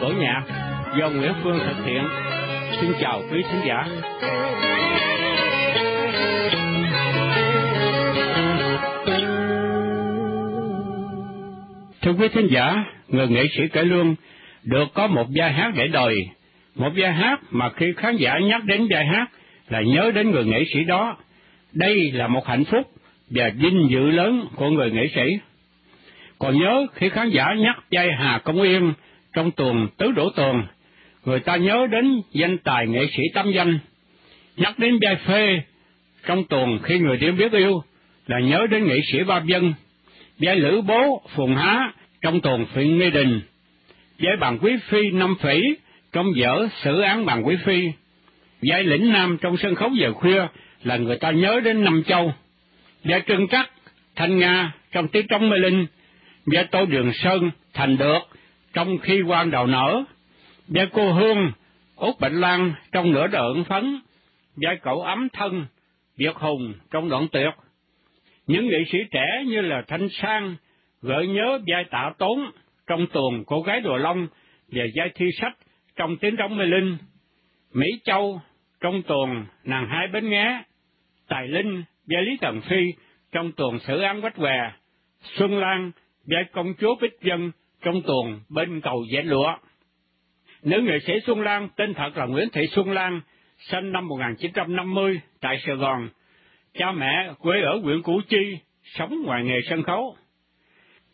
cổ nhạc do Nguyễn Phương thực hiện. Xin chào quý khán giả. Thưa quý khán giả, người nghệ sĩ cải lương được có một giai hát để đời, một giai hát mà khi khán giả nhắc đến giai hát là nhớ đến người nghệ sĩ đó. Đây là một hạnh phúc và vinh dự lớn của người nghệ sĩ. Còn nhớ khi khán giả nhắc giai Hà Công Yên trong tuần Tứ Đổ tuồng, người ta nhớ đến danh tài nghệ sĩ tâm danh. Nhắc đến vai Phê trong tuần khi người điểm biết yêu là nhớ đến nghệ sĩ Ba Dân. Vai Lữ Bố Phùng Há trong tuần Phượng Nghi Đình. giai Bằng Quý Phi Năm Phỉ trong dở xử án Bằng Quý Phi. giai Lĩnh Nam trong sân khấu giờ khuya là người ta nhớ đến Năm Châu. giai trưng Trắc, Thanh Nga trong tiếng trống mê linh giai Tô Đường Sơn thành được trong khi quan đầu nở, và cô Hương, Út Bệnh Lan trong nửa đợn phấn, và cậu ấm thân, Việt Hùng trong đoạn tuyệt. Những nghệ sĩ trẻ như là Thanh Sang gợi nhớ giai tạ tốn trong tuồng cô gái đồ long và giai thi sách trong tiếng trống mê linh. Mỹ Châu trong tuồng nàng hai bến nghé, Tài Linh giai Lý Thần Phi trong tuồng xử án quách què, Xuân Lan giai công chúa Bích Dân trong tuồng bên cầu dễ lụa. Nữ nghệ sĩ Xuân Lan tên thật là Nguyễn Thị Xuân Lan, sinh năm 1950 tại Sài Gòn. Cha mẹ quê ở huyện Củ Chi, sống ngoài nghề sân khấu.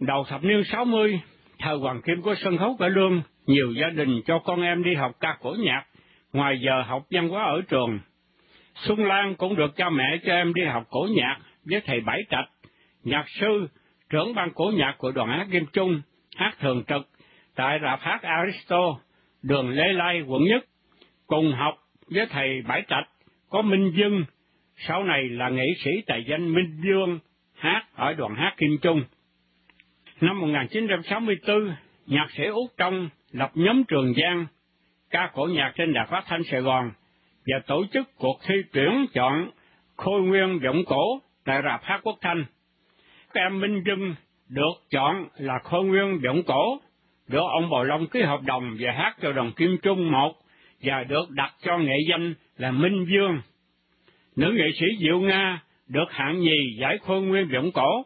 Đầu thập niên 60, thời Hoàng Kim của sân khấu cải lương, nhiều gia đình cho con em đi học ca cổ nhạc, ngoài giờ học văn hóa ở trường. Xuân Lan cũng được cha mẹ cho em đi học cổ nhạc với thầy Bảy Trạch, nhạc sư, trưởng ban cổ nhạc của đoàn hát Kim Trung, hát thường trực tại rạp hát Aristo, đường Lê Lai, quận Nhất, cùng học với thầy Bãi Trạch có Minh Dương, sau này là nghệ sĩ tài danh Minh Dương, hát ở đoàn hát Kim Trung. Năm 1964, nhạc sĩ Út Trong lập nhóm Trường Giang, ca cổ nhạc trên Đài Phát Thanh Sài Gòn, và tổ chức cuộc thi tuyển chọn Khôi Nguyên giọng Cổ tại Rạp Hát Quốc Thanh. Các em Minh Dương được chọn là Khôi Nguyên Vọng Cổ, được ông bầu Long ký hợp đồng và hát cho đoàn Kim Trung một và được đặt cho nghệ danh là Minh Dương. Nữ nghệ sĩ Diệu Nga được hạng nhì giải Khôi Nguyên Vọng Cổ.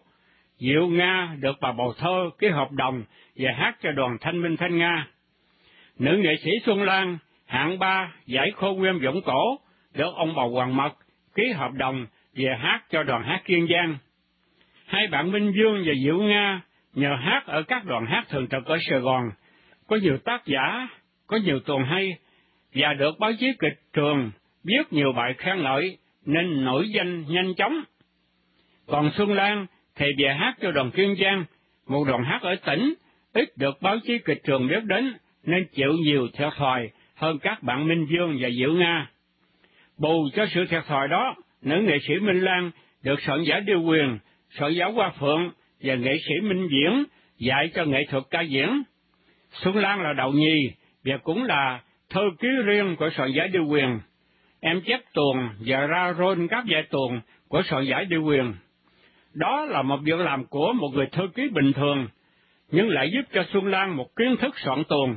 Diệu Nga được bà Bầu Thơ ký hợp đồng và hát cho đoàn Thanh Minh Thanh Nga. Nữ nghệ sĩ Xuân Lan hạng ba giải Khôi Nguyên Vọng Cổ được ông Bầu Hoàng Mật ký hợp đồng về hát cho đoàn hát Kiên Giang hai bạn Minh Dương và Diệu Nga nhờ hát ở các đoàn hát thường trực ở Sài Gòn, có nhiều tác giả, có nhiều tuồng hay, và được báo chí kịch trường viết nhiều bài khen ngợi nên nổi danh nhanh chóng. Còn Xuân Lan thì về hát cho đoàn Kiên Giang, một đoàn hát ở tỉnh, ít được báo chí kịch trường biết đến nên chịu nhiều thiệt thòi hơn các bạn Minh Dương và Diệu Nga. Bù cho sự thiệt thòi đó, nữ nghệ sĩ Minh Lan được soạn giả điều quyền sở giáo Hoa Phượng và nghệ sĩ Minh Diễn dạy cho nghệ thuật ca diễn. Xuân Lan là đầu nhì và cũng là thơ ký riêng của soạn giải điều quyền. Em chép tuồng và ra rôn các giải tuồng của soạn giải điều quyền. Đó là một việc làm của một người thư ký bình thường, nhưng lại giúp cho Xuân Lan một kiến thức soạn tuồng,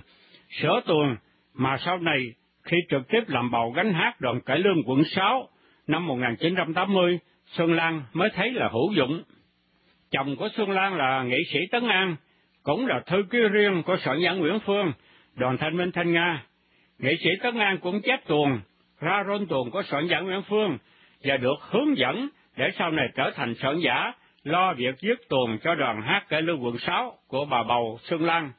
sửa tuồng mà sau này khi trực tiếp làm bầu gánh hát đoàn cải lương quận 6 năm 1980 Xuân Lan mới thấy là hữu dụng. Chồng của Xuân Lan là nghệ sĩ Tấn An, cũng là thư ký riêng của soạn giả Nguyễn Phương, đoàn thanh minh Thanh Nga. Nghệ sĩ Tấn An cũng chép tuồng, ra rôn tuồng của soạn giả Nguyễn Phương, và được hướng dẫn để sau này trở thành soạn giả, lo việc viết tuồng cho đoàn hát cải lương quận 6 của bà bầu Xuân Lan.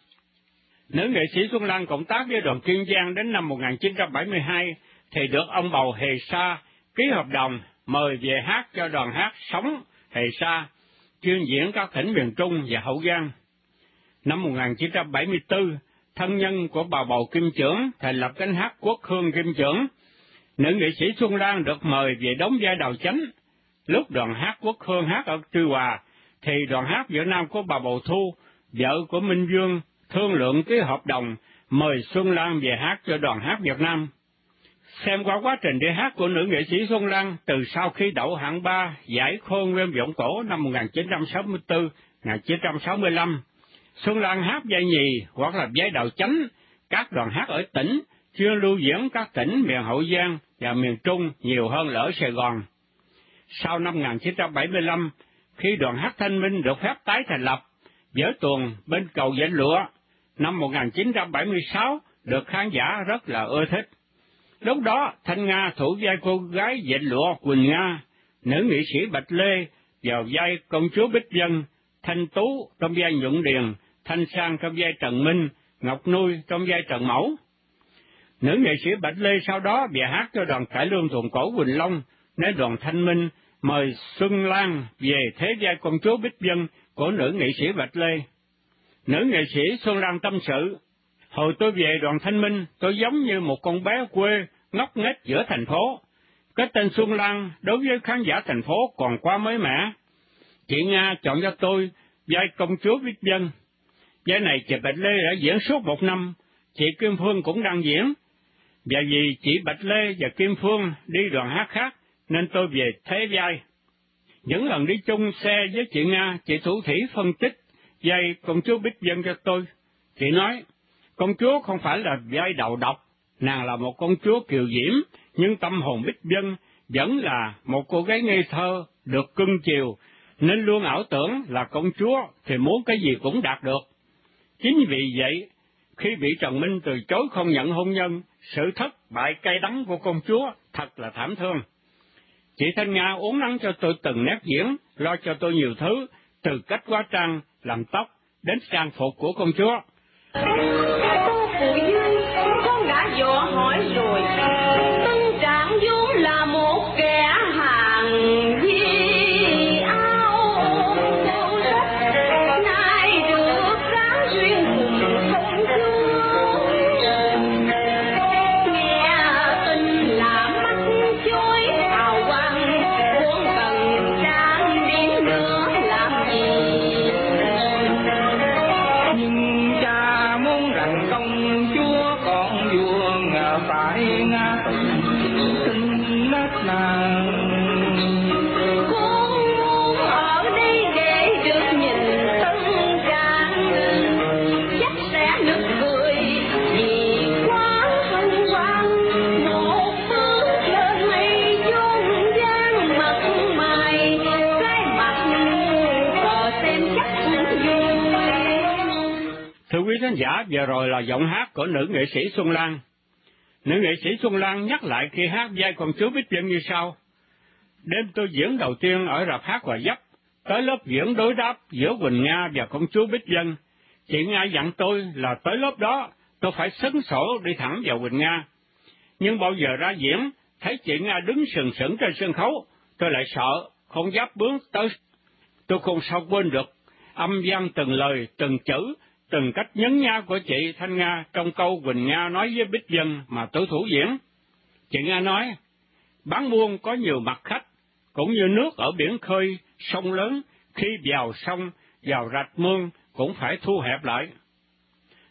Nữ nghệ sĩ Xuân Lan cộng tác với đoàn Kiên Giang đến năm 1972, thì được ông bầu Hề Sa ký hợp đồng mời về hát cho đoàn hát Sống Hề Sa, chuyên diễn các tỉnh miền Trung và Hậu Giang. Năm 1974, thân nhân của bà Bầu Kim Trưởng thành lập cánh hát Quốc Hương Kim Trưởng. Nữ nghệ sĩ Xuân Lan được mời về đóng vai Đào chánh. Lúc đoàn hát Quốc Hương hát ở Tuy Hòa, thì đoàn hát Việt Nam của bà Bầu Thu, vợ của Minh Dương, thương lượng ký hợp đồng mời Xuân Lan về hát cho đoàn hát Việt Nam. Xem qua quá trình đi hát của nữ nghệ sĩ Xuân Lan từ sau khi đậu hạng ba giải khôn nguyên vọng cổ năm 1964-1965, Xuân Lan hát giai nhì hoặc là giai đầu chánh các đoàn hát ở tỉnh chưa lưu diễn các tỉnh miền Hậu Giang và miền Trung nhiều hơn ở Sài Gòn. Sau năm 1975, khi đoàn hát Thanh Minh được phép tái thành lập, dở tuồng bên cầu Vĩnh Lụa, năm 1976 được khán giả rất là ưa thích. Lúc đó, Thanh Nga thủ vai cô gái Vịnh Lụa Quỳnh Nga, nữ nghệ sĩ Bạch Lê vào vai công chúa Bích Dân, Thanh Tú trong vai Nhuận Điền, Thanh Sang trong vai Trần Minh, Ngọc Nuôi trong vai Trần Mẫu. Nữ nghệ sĩ Bạch Lê sau đó bịa hát cho đoàn cải lương tuồng cổ Quỳnh Long, nên đoàn Thanh Minh mời Xuân Lan về thế giai công chúa Bích Dân của nữ nghệ sĩ Bạch Lê. Nữ nghệ sĩ Xuân Lan tâm sự, hồi tôi về đoàn Thanh Minh, tôi giống như một con bé quê ngóc nghếch giữa thành phố. Cái tên Xuân Lan đối với khán giả thành phố còn quá mới mẻ. Chị Nga chọn cho tôi vai công chúa Bích Dân. Vai này chị Bạch Lê đã diễn suốt một năm, chị Kim Phương cũng đang diễn. Và vì chị Bạch Lê và Kim Phương đi đoàn hát khác, nên tôi về thế vai. Những lần đi chung xe với chị Nga, chị Thủ Thủy phân tích vai công chúa Bích Dân cho tôi. Chị nói, công chúa không phải là vai đầu độc, nàng là một công chúa kiều diễm, nhưng tâm hồn Bích Dân vẫn là một cô gái ngây thơ, được cưng chiều, nên luôn ảo tưởng là công chúa thì muốn cái gì cũng đạt được. Chính vì vậy, khi bị Trần Minh từ chối không nhận hôn nhân, sự thất bại cay đắng của công chúa thật là thảm thương. Chị Thanh Nga uống nắng cho tôi từng nét diễn, lo cho tôi nhiều thứ, từ cách hóa trang, làm tóc, đến trang phục của công chúa. Cô Phụ vừa rồi là giọng hát của nữ nghệ sĩ Xuân Lan. Nữ nghệ sĩ Xuân Lan nhắc lại khi hát vai con chú Bích Vân như sau. Đêm tôi diễn đầu tiên ở rạp hát Hòa Dấp, tới lớp diễn đối đáp giữa Quỳnh Nga và công chúa Bích Dân. Chị Nga dặn tôi là tới lớp đó, tôi phải sấn sổ đi thẳng vào Quỳnh Nga. Nhưng bao giờ ra diễn, thấy chị Nga đứng sừng sững trên sân khấu, tôi lại sợ, không dám bước tới. Tôi không sao quên được âm vang từng lời, từng chữ, từng cách nhấn nha của chị Thanh Nga trong câu Quỳnh Nga nói với Bích Dân mà tôi thủ diễn. Chị Nga nói, bán buôn có nhiều mặt khách, cũng như nước ở biển khơi, sông lớn, khi vào sông, vào rạch mương cũng phải thu hẹp lại.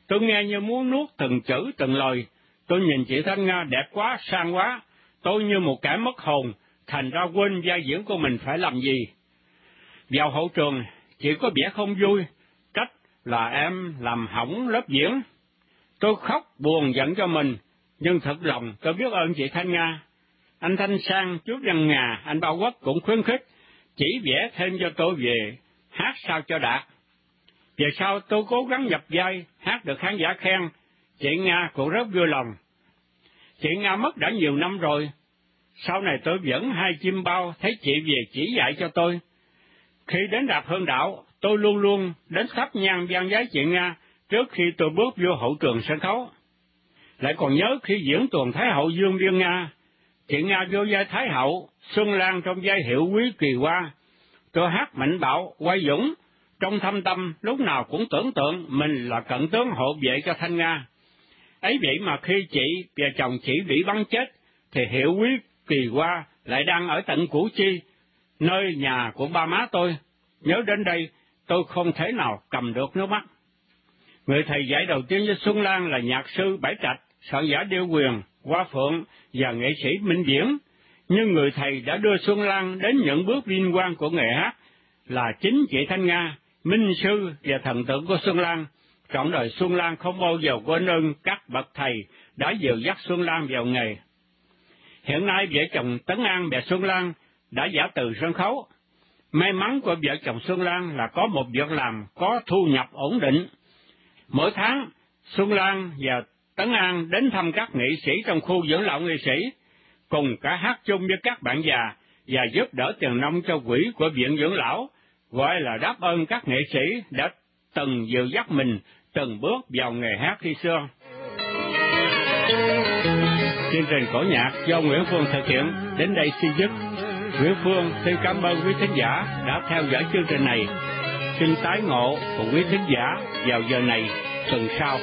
Tôi nghe như muốn nuốt từng chữ từng lời, tôi nhìn chị Thanh Nga đẹp quá, sang quá, tôi như một kẻ mất hồn, thành ra quên gia diễn của mình phải làm gì. Vào hậu trường, chị có vẻ không vui, là em làm hỏng lớp diễn. Tôi khóc buồn giận cho mình, nhưng thật lòng tôi biết ơn chị Thanh Nga. Anh Thanh Sang, chú Văn Ngà, anh Bao Quốc cũng khuyến khích, chỉ vẽ thêm cho tôi về hát sao cho đạt. Về sau tôi cố gắng nhập vai, hát được khán giả khen, chị Nga cũng rất vui lòng. Chị Nga mất đã nhiều năm rồi, sau này tôi vẫn hai chim bao thấy chị về chỉ dạy cho tôi. Khi đến Đạp Hương Đạo, tôi luôn luôn đến thắp nhang gian giái chị Nga trước khi tôi bước vô hậu trường sân khấu. Lại còn nhớ khi diễn tuần Thái hậu Dương Viên Nga, chị Nga vô vai Thái hậu, Xuân Lan trong vai hiệu quý kỳ hoa. Tôi hát mạnh bạo, quay dũng, trong thâm tâm lúc nào cũng tưởng tượng mình là cận tướng hộ vệ cho Thanh Nga. Ấy vậy mà khi chị và chồng chị bị bắn chết, thì hiệu quý kỳ hoa lại đang ở tận Củ Chi, nơi nhà của ba má tôi. Nhớ đến đây, tôi không thể nào cầm được nước mắt. Người thầy dạy đầu tiên cho Xuân Lan là nhạc sư Bảy Trạch, soạn giả Điêu Quyền, Hoa Phượng và nghệ sĩ Minh Viễn. Nhưng người thầy đã đưa Xuân Lan đến những bước liên quan của nghệ hát là chính chị Thanh Nga, minh sư và thần tượng của Xuân Lan, trọn đời Xuân Lan không bao giờ quên ơn các bậc thầy đã dìu dắt Xuân Lan vào nghề. Hiện nay vợ chồng Tấn An và Xuân Lan đã giả từ sân khấu. May mắn của vợ chồng Xuân Lan là có một việc làm có thu nhập ổn định. Mỗi tháng, Xuân Lan và Tấn An đến thăm các nghệ sĩ trong khu dưỡng lão nghệ sĩ, cùng cả hát chung với các bạn già và giúp đỡ tiền nông cho quỹ của viện dưỡng lão, gọi là đáp ơn các nghệ sĩ đã từng dìu dắt mình từng bước vào nghề hát khi xưa. Chương trình cổ nhạc do Nguyễn Phương thực hiện đến đây xin dứt. Nguyễn Phương xin cảm ơn quý thính giả đã theo dõi chương trình này. Xin tái ngộ cùng quý thính giả vào giờ này tuần sau.